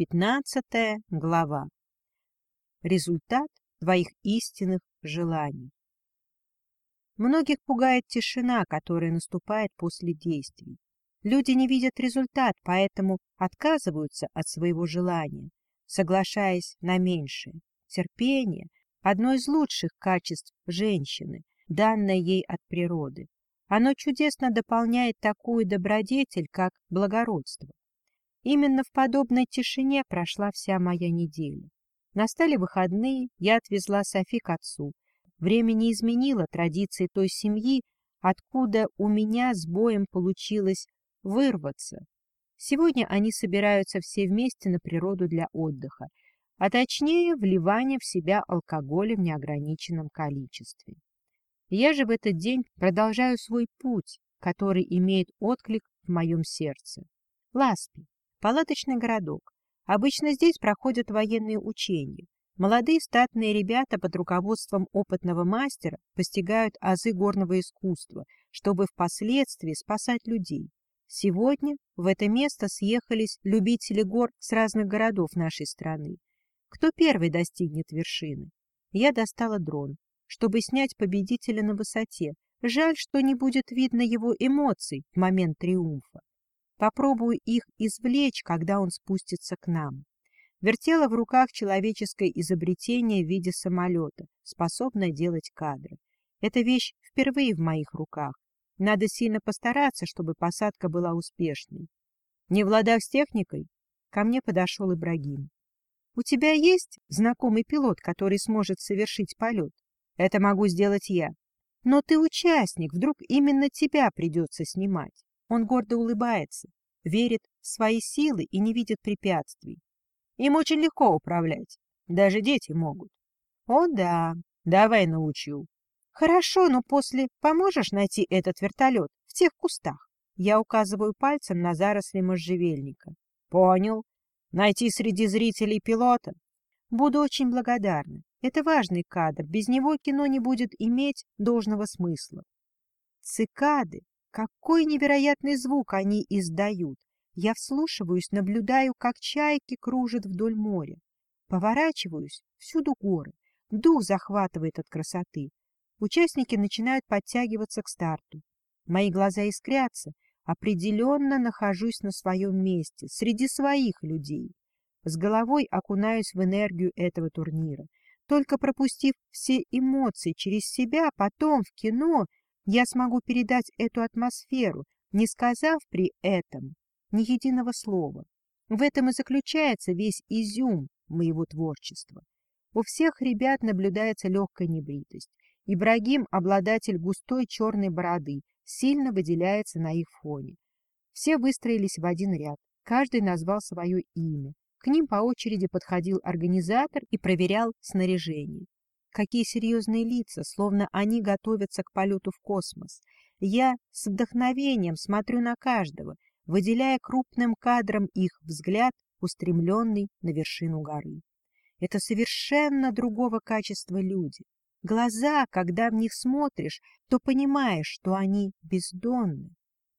Пятнадцатая глава. Результат твоих истинных желаний. Многих пугает тишина, которая наступает после действий. Люди не видят результат, поэтому отказываются от своего желания, соглашаясь на меньшее. Терпение – одно из лучших качеств женщины, данное ей от природы. Оно чудесно дополняет такую добродетель, как благородство. Именно в подобной тишине прошла вся моя неделя. Настали выходные, я отвезла Софи к отцу. Время не изменило традиции той семьи, откуда у меня с боем получилось вырваться. Сегодня они собираются все вместе на природу для отдыха, а точнее вливание в себя алкоголя в неограниченном количестве. Я же в этот день продолжаю свой путь, который имеет отклик в моем сердце. Ласпи. Палаточный городок. Обычно здесь проходят военные учения. Молодые статные ребята под руководством опытного мастера постигают азы горного искусства, чтобы впоследствии спасать людей. Сегодня в это место съехались любители гор с разных городов нашей страны. Кто первый достигнет вершины? Я достала дрон чтобы снять победителя на высоте. Жаль, что не будет видно его эмоций в момент триумфа. Попробую их извлечь, когда он спустится к нам. Вертела в руках человеческое изобретение в виде самолета, способное делать кадры. Эта вещь впервые в моих руках. Надо сильно постараться, чтобы посадка была успешной. Не в с техникой? Ко мне подошел Ибрагим. — У тебя есть знакомый пилот, который сможет совершить полет? Это могу сделать я. Но ты участник, вдруг именно тебя придется снимать. Он гордо улыбается, верит в свои силы и не видит препятствий. Им очень легко управлять. Даже дети могут. О да, давай научу. Хорошо, но после поможешь найти этот вертолет в тех кустах? Я указываю пальцем на заросли можжевельника. Понял. Найти среди зрителей пилота? Буду очень благодарна. Это важный кадр, без него кино не будет иметь должного смысла. Цикады! Какой невероятный звук они издают! Я вслушиваюсь, наблюдаю, как чайки кружат вдоль моря. Поворачиваюсь, всюду горы. Дух захватывает от красоты. Участники начинают подтягиваться к старту. Мои глаза искрятся. Определенно нахожусь на своем месте, среди своих людей. С головой окунаюсь в энергию этого турнира. Только пропустив все эмоции через себя, потом в кино я смогу передать эту атмосферу, не сказав при этом ни единого слова. В этом и заключается весь изюм моего творчества. У всех ребят наблюдается легкая небритость. Ибрагим, обладатель густой черной бороды, сильно выделяется на их фоне. Все выстроились в один ряд, каждый назвал свое имя. К ним по очереди подходил организатор и проверял снаряжение. Какие серьезные лица, словно они готовятся к полету в космос. Я с вдохновением смотрю на каждого, выделяя крупным кадром их взгляд, устремленный на вершину горы. Это совершенно другого качества люди. Глаза, когда в них смотришь, то понимаешь, что они бездонны.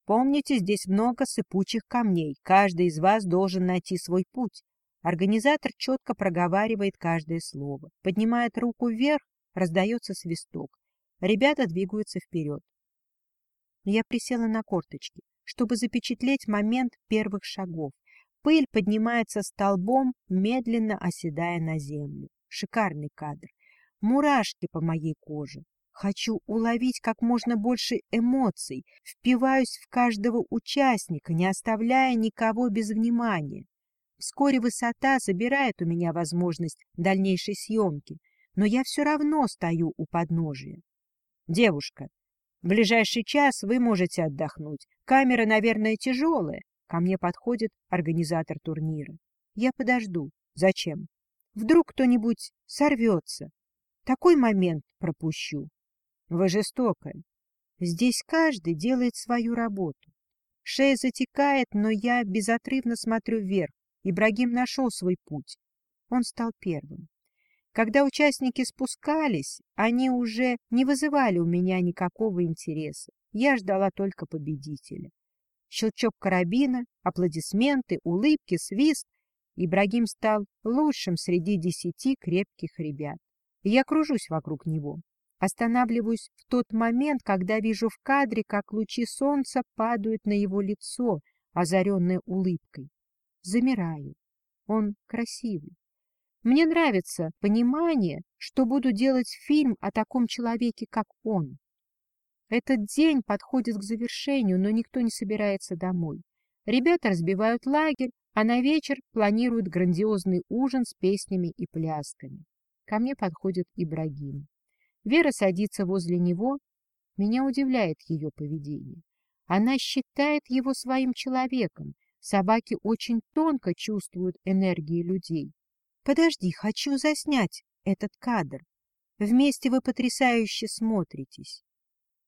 Помните, здесь много сыпучих камней, каждый из вас должен найти свой путь. Организатор четко проговаривает каждое слово. Поднимает руку вверх, раздается свисток. Ребята двигаются вперед. Я присела на корточки, чтобы запечатлеть момент первых шагов. Пыль поднимается столбом, медленно оседая на землю. Шикарный кадр. Мурашки по моей коже. Хочу уловить как можно больше эмоций, впиваюсь в каждого участника, не оставляя никого без внимания. Вскоре высота забирает у меня возможность дальнейшей съемки, но я все равно стою у подножия. Девушка, в ближайший час вы можете отдохнуть. Камера, наверное, тяжелая. Ко мне подходит организатор турнира. Я подожду. Зачем? Вдруг кто-нибудь сорвется. Такой момент пропущу. Вы жестокая. Здесь каждый делает свою работу. Шея затекает, но я безотрывно смотрю вверх, Ибрагим нашел свой путь. Он стал первым. Когда участники спускались, они уже не вызывали у меня никакого интереса. Я ждала только победителя. Щелчок карабина, аплодисменты, улыбки, свист. Ибрагим стал лучшим среди десяти крепких ребят. я кружусь вокруг него. Останавливаюсь в тот момент, когда вижу в кадре, как лучи солнца падают на его лицо, озаренное улыбкой. Замираю. Он красивый. Мне нравится понимание, что буду делать фильм о таком человеке, как он. Этот день подходит к завершению, но никто не собирается домой. Ребята разбивают лагерь, а на вечер планируют грандиозный ужин с песнями и плясками. Ко мне подходит Ибрагим. Вера садится возле него. Меня удивляет ее поведение. Она считает его своим человеком. Собаки очень тонко чувствуют энергии людей. Подожди, хочу заснять этот кадр. Вместе вы потрясающе смотритесь.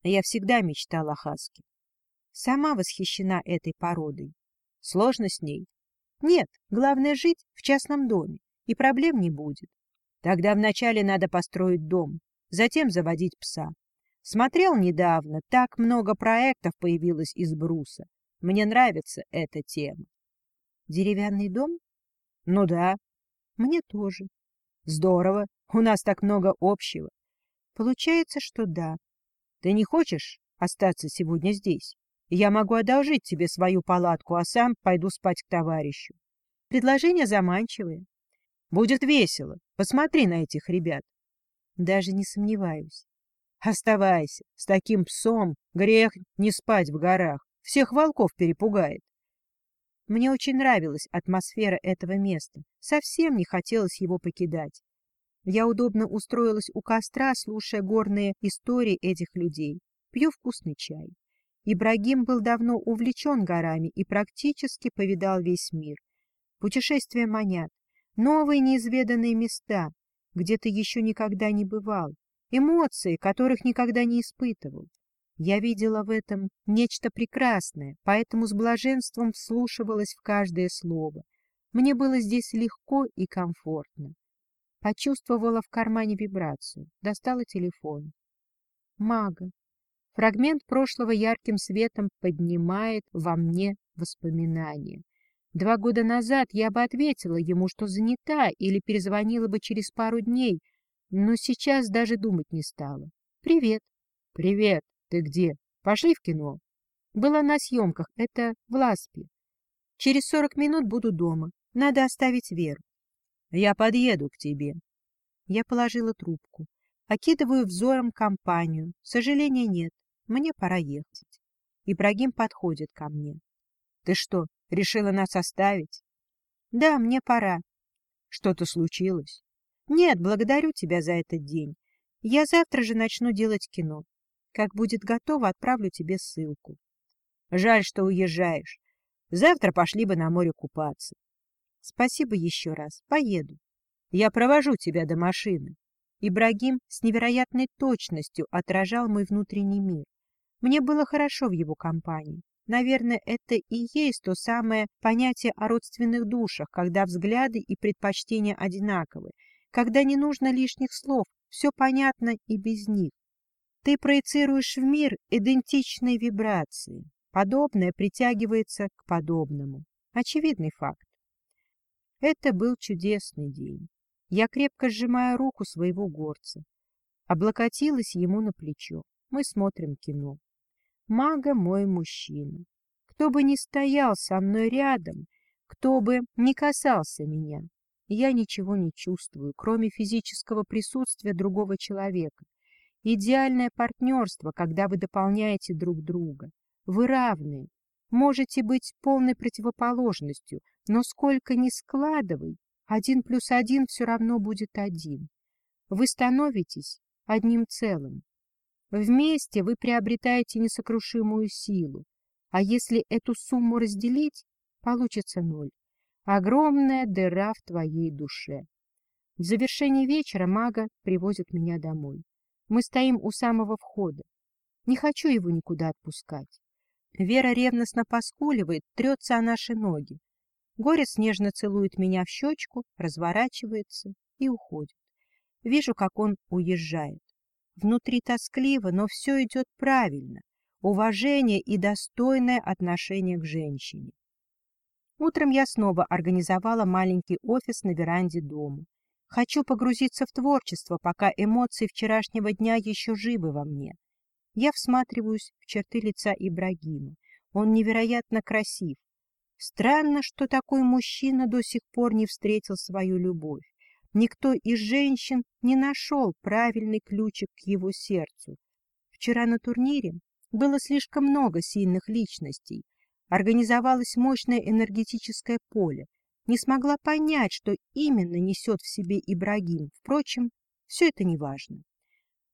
Я всегда мечтала о Хаске. Сама восхищена этой породой. Сложно с ней? Нет, главное жить в частном доме, и проблем не будет. Тогда вначале надо построить дом, затем заводить пса. Смотрел недавно, так много проектов появилось из бруса. Мне нравится эта тема. Деревянный дом? Ну да. Мне тоже. Здорово, у нас так много общего. Получается, что да. Ты не хочешь остаться сегодня здесь? Я могу одолжить тебе свою палатку, а сам пойду спать к товарищу. Предложение заманчивое. Будет весело. Посмотри на этих ребят. Даже не сомневаюсь. Оставайся. С таким псом грех не спать в горах. Всех волков перепугает. Мне очень нравилась атмосфера этого места. Совсем не хотелось его покидать. Я удобно устроилась у костра, слушая горные истории этих людей. Пью вкусный чай. Ибрагим был давно увлечен горами и практически повидал весь мир. Путешествия манят, новые неизведанные места, где ты еще никогда не бывал, эмоции, которых никогда не испытывал. Я видела в этом нечто прекрасное, поэтому с блаженством вслушивалась в каждое слово. Мне было здесь легко и комфортно. Почувствовала в кармане вибрацию, достала телефон. Мага. Фрагмент прошлого ярким светом поднимает во мне воспоминания. Два года назад я бы ответила ему, что занята, или перезвонила бы через пару дней, но сейчас даже думать не стала. «Привет». «Привет. Ты где? Пошли в кино?» «Была на съемках. Это в Ласпе. Через сорок минут буду дома. Надо оставить Веру». «Я подъеду к тебе». Я положила трубку. Окидываю взором компанию. Сожаления нет. Мне пора ехать. Ибрагим подходит ко мне. «Ты что, Решила нас оставить? Да, мне пора. Что-то случилось? Нет, благодарю тебя за этот день. Я завтра же начну делать кино. Как будет готово, отправлю тебе ссылку. Жаль, что уезжаешь. Завтра пошли бы на море купаться. Спасибо еще раз. Поеду. Я провожу тебя до машины. Ибрагим с невероятной точностью отражал мой внутренний мир. Мне было хорошо в его компании. Наверное, это и есть то самое понятие о родственных душах, когда взгляды и предпочтения одинаковы, когда не нужно лишних слов, все понятно и без них. Ты проецируешь в мир идентичные вибрации. Подобное притягивается к подобному. Очевидный факт. Это был чудесный день. Я крепко сжимаю руку своего горца. Облокотилась ему на плечо. Мы смотрим кино. Мага мой мужчина. Кто бы ни стоял со мной рядом, кто бы не касался меня, я ничего не чувствую, кроме физического присутствия другого человека. Идеальное партнерство, когда вы дополняете друг друга. Вы равны. Можете быть полной противоположностью, но сколько ни складывай, один плюс один все равно будет один. Вы становитесь одним целым. Вместе вы приобретаете несокрушимую силу, а если эту сумму разделить, получится ноль. Огромная дыра в твоей душе. В завершении вечера мага привозит меня домой. Мы стоим у самого входа. Не хочу его никуда отпускать. Вера ревностно поскуливает, трется о наши ноги. Горец нежно целует меня в щечку, разворачивается и уходит. Вижу, как он уезжает. Внутри тоскливо, но все идет правильно. Уважение и достойное отношение к женщине. Утром я снова организовала маленький офис на веранде дома. Хочу погрузиться в творчество, пока эмоции вчерашнего дня еще живы во мне. Я всматриваюсь в черты лица Ибрагима. Он невероятно красив. Странно, что такой мужчина до сих пор не встретил свою любовь. Никто из женщин не нашел правильный ключик к его сердцу. Вчера на турнире было слишком много сильных личностей. Организовалось мощное энергетическое поле. Не смогла понять, что именно несет в себе Ибрагим. Впрочем, все это не важно.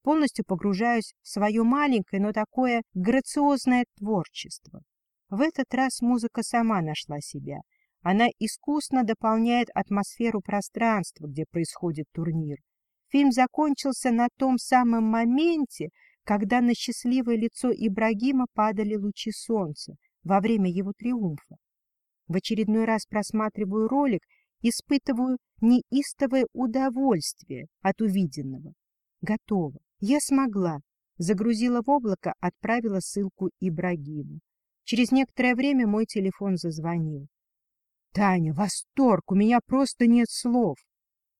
Полностью погружаюсь в свое маленькое, но такое грациозное творчество. В этот раз музыка сама нашла себя. Она искусно дополняет атмосферу пространства, где происходит турнир. Фильм закончился на том самом моменте, когда на счастливое лицо Ибрагима падали лучи солнца во время его триумфа. В очередной раз просматриваю ролик, испытываю неистовое удовольствие от увиденного. Готово. Я смогла. Загрузила в облако, отправила ссылку Ибрагиму. Через некоторое время мой телефон зазвонил. Таня, восторг, у меня просто нет слов.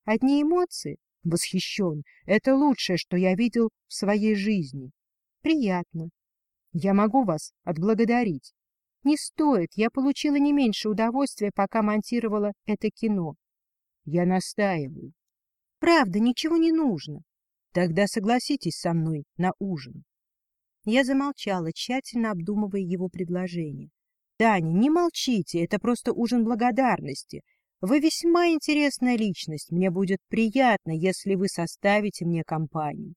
Одни эмоции? Восхищен. Это лучшее, что я видел в своей жизни. Приятно. Я могу вас отблагодарить. Не стоит, я получила не меньше удовольствия, пока монтировала это кино. Я настаиваю. Правда, ничего не нужно. Тогда согласитесь со мной на ужин. Я замолчала, тщательно обдумывая его предложение. Таня, не молчите, это просто ужин благодарности. Вы весьма интересная личность. Мне будет приятно, если вы составите мне компанию.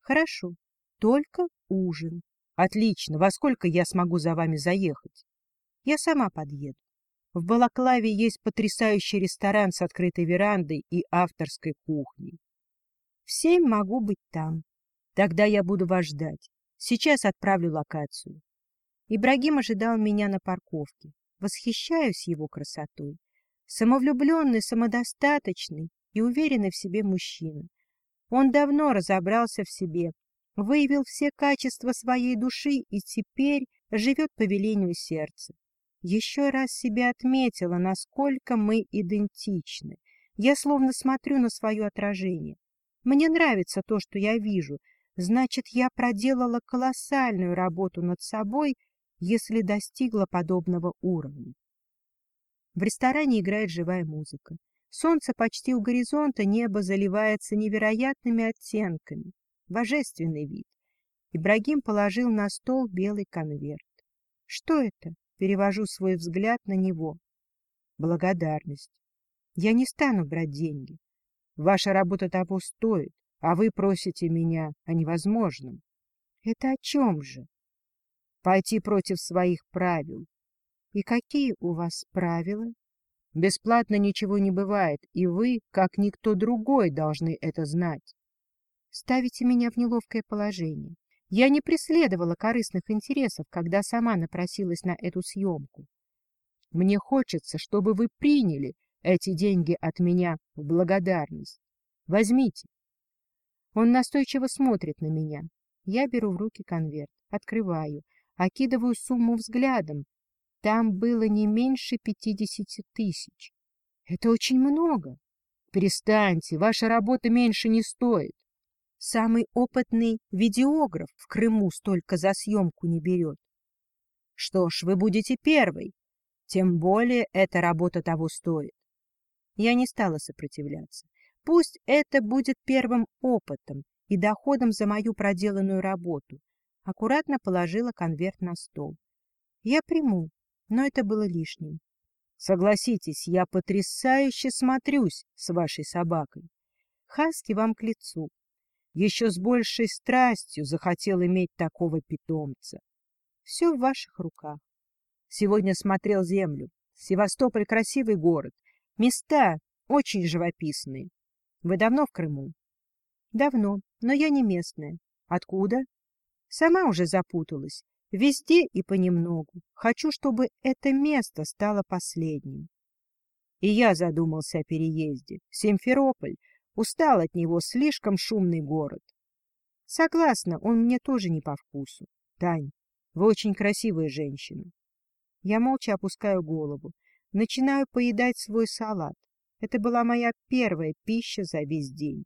Хорошо, только ужин. Отлично. Во сколько я смогу за вами заехать? Я сама подъеду. В Балаклаве есть потрясающий ресторан с открытой верандой и авторской кухней. В семь могу быть там. Тогда я буду вас ждать. Сейчас отправлю локацию. Ибрагим ожидал меня на парковке. Восхищаюсь его красотой. Самовлюбленный, самодостаточный и уверенный в себе мужчина. Он давно разобрался в себе, выявил все качества своей души и теперь живет по велению сердца. Еще раз себе отметила, насколько мы идентичны. Я словно смотрю на свое отражение. Мне нравится то, что я вижу. Значит, я проделала колоссальную работу над собой если достигла подобного уровня. В ресторане играет живая музыка. Солнце почти у горизонта, небо заливается невероятными оттенками. Божественный вид. Ибрагим положил на стол белый конверт. Что это? Перевожу свой взгляд на него. Благодарность. Я не стану брать деньги. Ваша работа того стоит, а вы просите меня о невозможном. Это о чем же? пойти против своих правил. И какие у вас правила? Бесплатно ничего не бывает, и вы, как никто другой, должны это знать. Ставите меня в неловкое положение. Я не преследовала корыстных интересов, когда сама напросилась на эту съемку. Мне хочется, чтобы вы приняли эти деньги от меня в благодарность. Возьмите. Он настойчиво смотрит на меня. Я беру в руки конверт, открываю, Окидываю сумму взглядом. Там было не меньше пятидесяти тысяч. Это очень много. Перестаньте, ваша работа меньше не стоит. Самый опытный видеограф в Крыму столько за съемку не берет. Что ж, вы будете первой. Тем более эта работа того стоит. Я не стала сопротивляться. Пусть это будет первым опытом и доходом за мою проделанную работу аккуратно положила конверт на стол. Я приму, но это было лишним. Согласитесь, я потрясающе смотрюсь с вашей собакой. Хаски вам к лицу. Еще с большей страстью захотел иметь такого питомца. Все в ваших руках. Сегодня смотрел землю. Севастополь — красивый город. Места очень живописные. Вы давно в Крыму? Давно, но я не местная. Откуда? Сама уже запуталась. Везде и понемногу. Хочу, чтобы это место стало последним. И я задумался о переезде. Симферополь. Устал от него, слишком шумный город. Согласна, он мне тоже не по вкусу. Тань, вы очень красивая женщина. Я молча опускаю голову, начинаю поедать свой салат. Это была моя первая пища за весь день.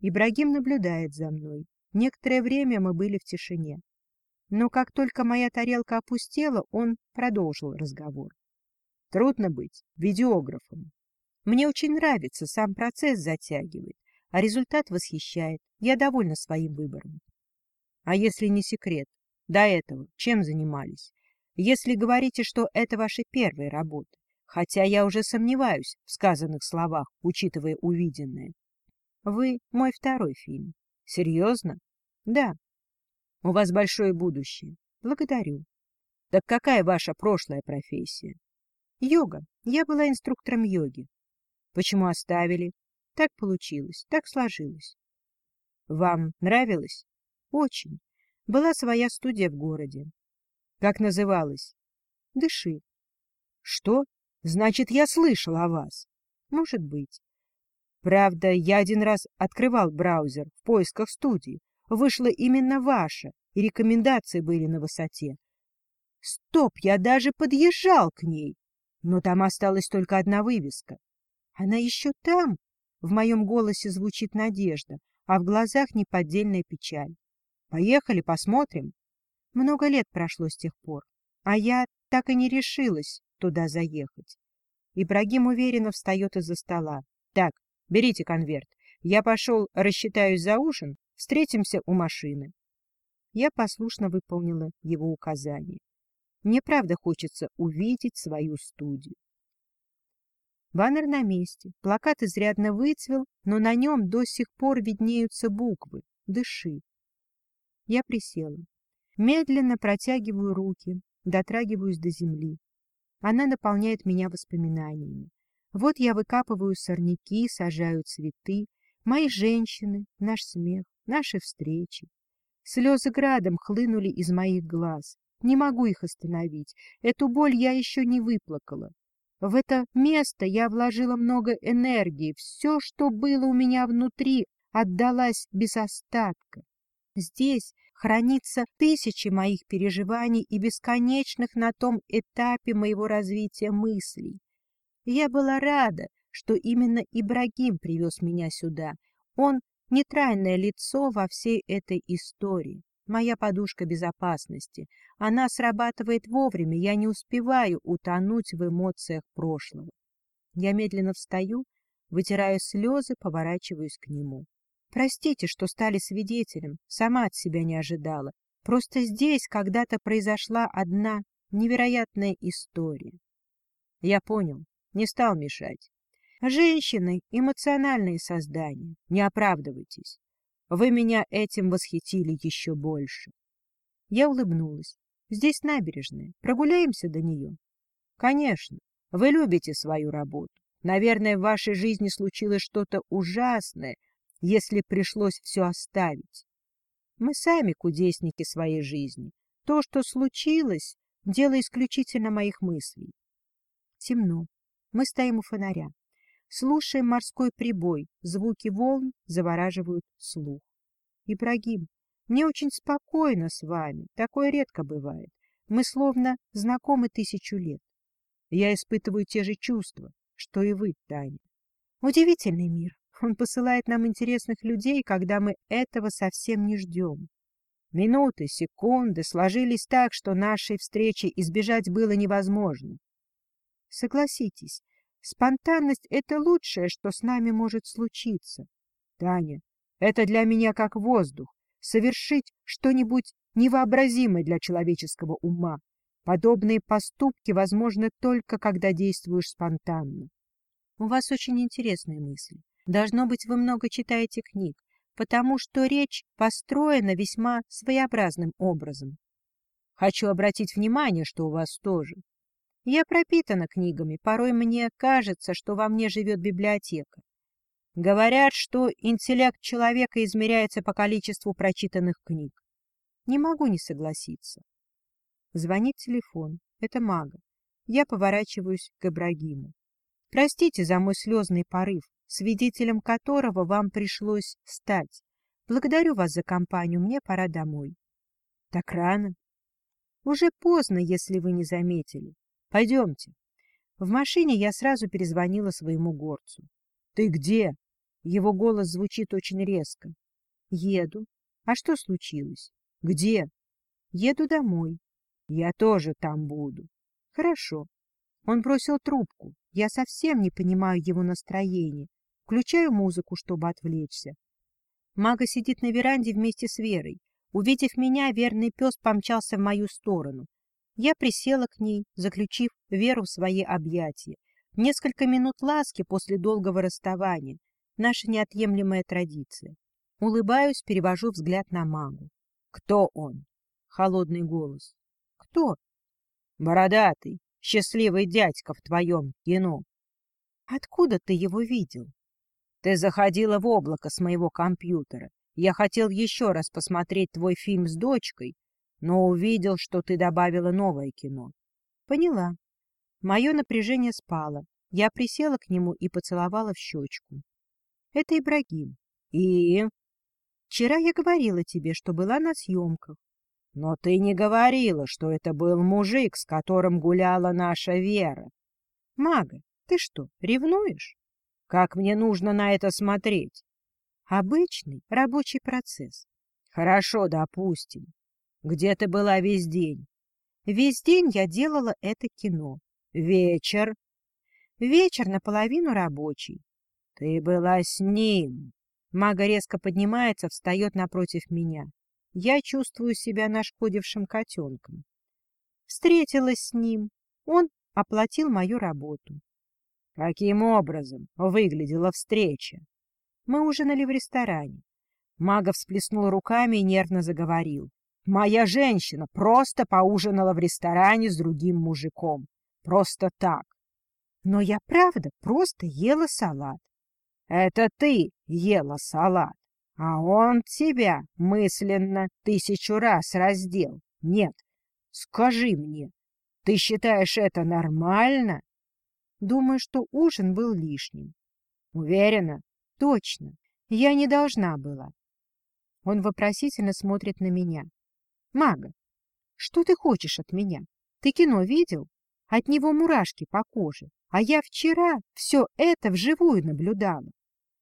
Ибрагим наблюдает за мной. Некоторое время мы были в тишине. Но как только моя тарелка опустела, он продолжил разговор. Трудно быть видеографом. Мне очень нравится, сам процесс затягивает, а результат восхищает. Я довольна своим выбором. А если не секрет, до этого чем занимались? Если говорите, что это ваша первая работа, хотя я уже сомневаюсь в сказанных словах, учитывая увиденное. Вы мой второй фильм. Серьезно? Да. У вас большое будущее. Благодарю. Так какая ваша прошлая профессия? Йога. Я была инструктором йоги. Почему оставили? Так получилось, так сложилось. Вам нравилось? Очень. Была своя студия в городе. Как называлась? Дыши. Что? Значит, я слышал о вас. Может быть. Правда, я один раз открывал браузер в поисках студии. Вышла именно ваша, и рекомендации были на высоте. Стоп, я даже подъезжал к ней. Но там осталась только одна вывеска. Она еще там? В моем голосе звучит надежда, а в глазах неподдельная печаль. Поехали, посмотрим. Много лет прошло с тех пор, а я так и не решилась туда заехать. Ибрагим уверенно встает из-за стола. Так, берите конверт. Я пошел, рассчитаюсь за ужин, встретимся у машины. Я послушно выполнила его указание. Мне правда хочется увидеть свою студию. Баннер на месте, плакат изрядно выцвел, но на нем до сих пор виднеются буквы «Дыши». Я присела. Медленно протягиваю руки, дотрагиваюсь до земли. Она наполняет меня воспоминаниями. Вот я выкапываю сорняки, сажаю цветы, мои женщины, наш смех, наши встречи. Слезы градом хлынули из моих глаз. Не могу их остановить. Эту боль я еще не выплакала. В это место я вложила много энергии. Все, что было у меня внутри, отдалась без остатка. Здесь хранится тысячи моих переживаний и бесконечных на том этапе моего развития мыслей. Я была рада, что именно Ибрагим привез меня сюда. Он — нейтральное лицо во всей этой истории. Моя подушка безопасности. Она срабатывает вовремя, я не успеваю утонуть в эмоциях прошлого. Я медленно встаю, вытираю слезы, поворачиваюсь к нему. Простите, что стали свидетелем, сама от себя не ожидала. Просто здесь когда-то произошла одна невероятная история. Я понял, не стал мешать. Женщины — эмоциональные создания, не оправдывайтесь. Вы меня этим восхитили еще больше. Я улыбнулась. Здесь набережная. Прогуляемся до нее? Конечно. Вы любите свою работу. Наверное, в вашей жизни случилось что-то ужасное, если пришлось все оставить. Мы сами кудесники своей жизни. То, что случилось, дело исключительно моих мыслей. Темно. Мы стоим у фонаря. Слушаем морской прибой. Звуки волн завораживают слух. Ибрагим, мне очень спокойно с вами. Такое редко бывает. Мы словно знакомы тысячу лет. Я испытываю те же чувства, что и вы, Таня. Удивительный мир. Он посылает нам интересных людей, когда мы этого совсем не ждем. Минуты, секунды сложились так, что нашей встречи избежать было невозможно. Согласитесь, спонтанность — это лучшее, что с нами может случиться. Таня, это для меня как воздух. Совершить что-нибудь невообразимое для человеческого ума. Подобные поступки возможны только, когда действуешь спонтанно. У вас очень интересные мысли. Должно быть, вы много читаете книг, потому что речь построена весьма своеобразным образом. Хочу обратить внимание, что у вас тоже. Я пропитана книгами, порой мне кажется, что во мне живет библиотека. Говорят, что интеллект человека измеряется по количеству прочитанных книг. Не могу не согласиться. Звонит телефон. Это мага. Я поворачиваюсь к Ибрагиму. Простите за мой слезный порыв свидетелем которого вам пришлось стать. Благодарю вас за компанию, мне пора домой. Так рано. Уже поздно, если вы не заметили. Пойдемте. В машине я сразу перезвонила своему горцу. — Ты где? Его голос звучит очень резко. — Еду. А что случилось? — Где? — Еду домой. — Я тоже там буду. — Хорошо. Он бросил трубку. Я совсем не понимаю его настроения. Включаю музыку, чтобы отвлечься. Мага сидит на веранде вместе с Верой. Увидев меня, верный пес помчался в мою сторону. Я присела к ней, заключив Веру в свои объятия. Несколько минут ласки после долгого расставания. Наша неотъемлемая традиция. Улыбаюсь, перевожу взгляд на магу. «Кто он?» — холодный голос. «Кто?» «Бородатый, счастливый дядька в твоем кино». «Откуда ты его видел?» «Ты заходила в облако с моего компьютера. Я хотел еще раз посмотреть твой фильм с дочкой, но увидел, что ты добавила новое кино». «Поняла». Мое напряжение спало. Я присела к нему и поцеловала в щечку. «Это Ибрагим». «И?» «Вчера я говорила тебе, что была на съемках. Но ты не говорила, что это был мужик, с которым гуляла наша Вера. Мага, ты что, ревнуешь? Как мне нужно на это смотреть? Обычный рабочий процесс. Хорошо, допустим. Где ты была весь день? Весь день я делала это кино. Вечер? Вечер наполовину рабочий. Ты была с ним. Мага резко поднимается, встает напротив меня. Я чувствую себя нашкодившим котенком. Встретилась с ним. Он оплатил мою работу. Каким образом выглядела встреча? Мы ужинали в ресторане. Мага всплеснул руками и нервно заговорил. Моя женщина просто поужинала в ресторане с другим мужиком. Просто так. Но я правда просто ела салат. Это ты ела салат. А он тебя мысленно тысячу раз раздел. Нет, скажи мне, ты считаешь это нормально? Думаю, что ужин был лишним. Уверена? Точно. Я не должна была. Он вопросительно смотрит на меня. Мага, что ты хочешь от меня? Ты кино видел? От него мурашки по коже. А я вчера все это вживую наблюдала.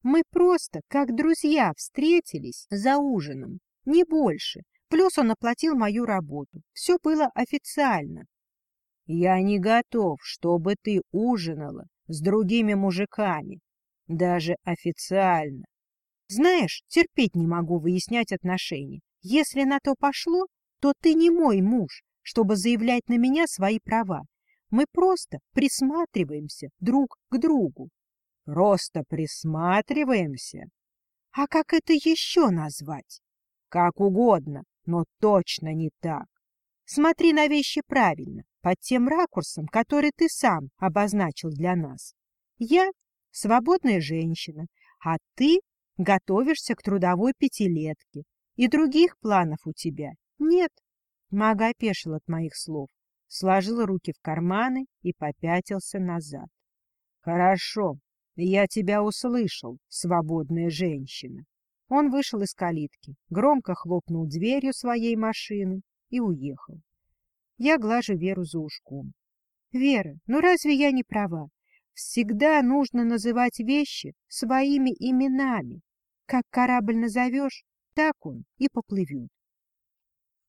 Мы просто, как друзья, встретились за ужином, не больше. Плюс он оплатил мою работу. Все было официально. Я не готов, чтобы ты ужинала с другими мужиками, даже официально. Знаешь, терпеть не могу выяснять отношения. Если на то пошло, то ты не мой муж, чтобы заявлять на меня свои права. Мы просто присматриваемся друг к другу. Просто присматриваемся. А как это еще назвать? Как угодно, но точно не так. Смотри на вещи правильно, под тем ракурсом, который ты сам обозначил для нас. Я — свободная женщина, а ты готовишься к трудовой пятилетке, и других планов у тебя нет. Мага опешил от моих слов, сложил руки в карманы и попятился назад. — Хорошо, «Я тебя услышал, свободная женщина». Он вышел из калитки, громко хлопнул дверью своей машины и уехал. Я глажу Веру за ушком. «Вера, ну разве я не права? Всегда нужно называть вещи своими именами. Как корабль назовешь, так он и поплывет.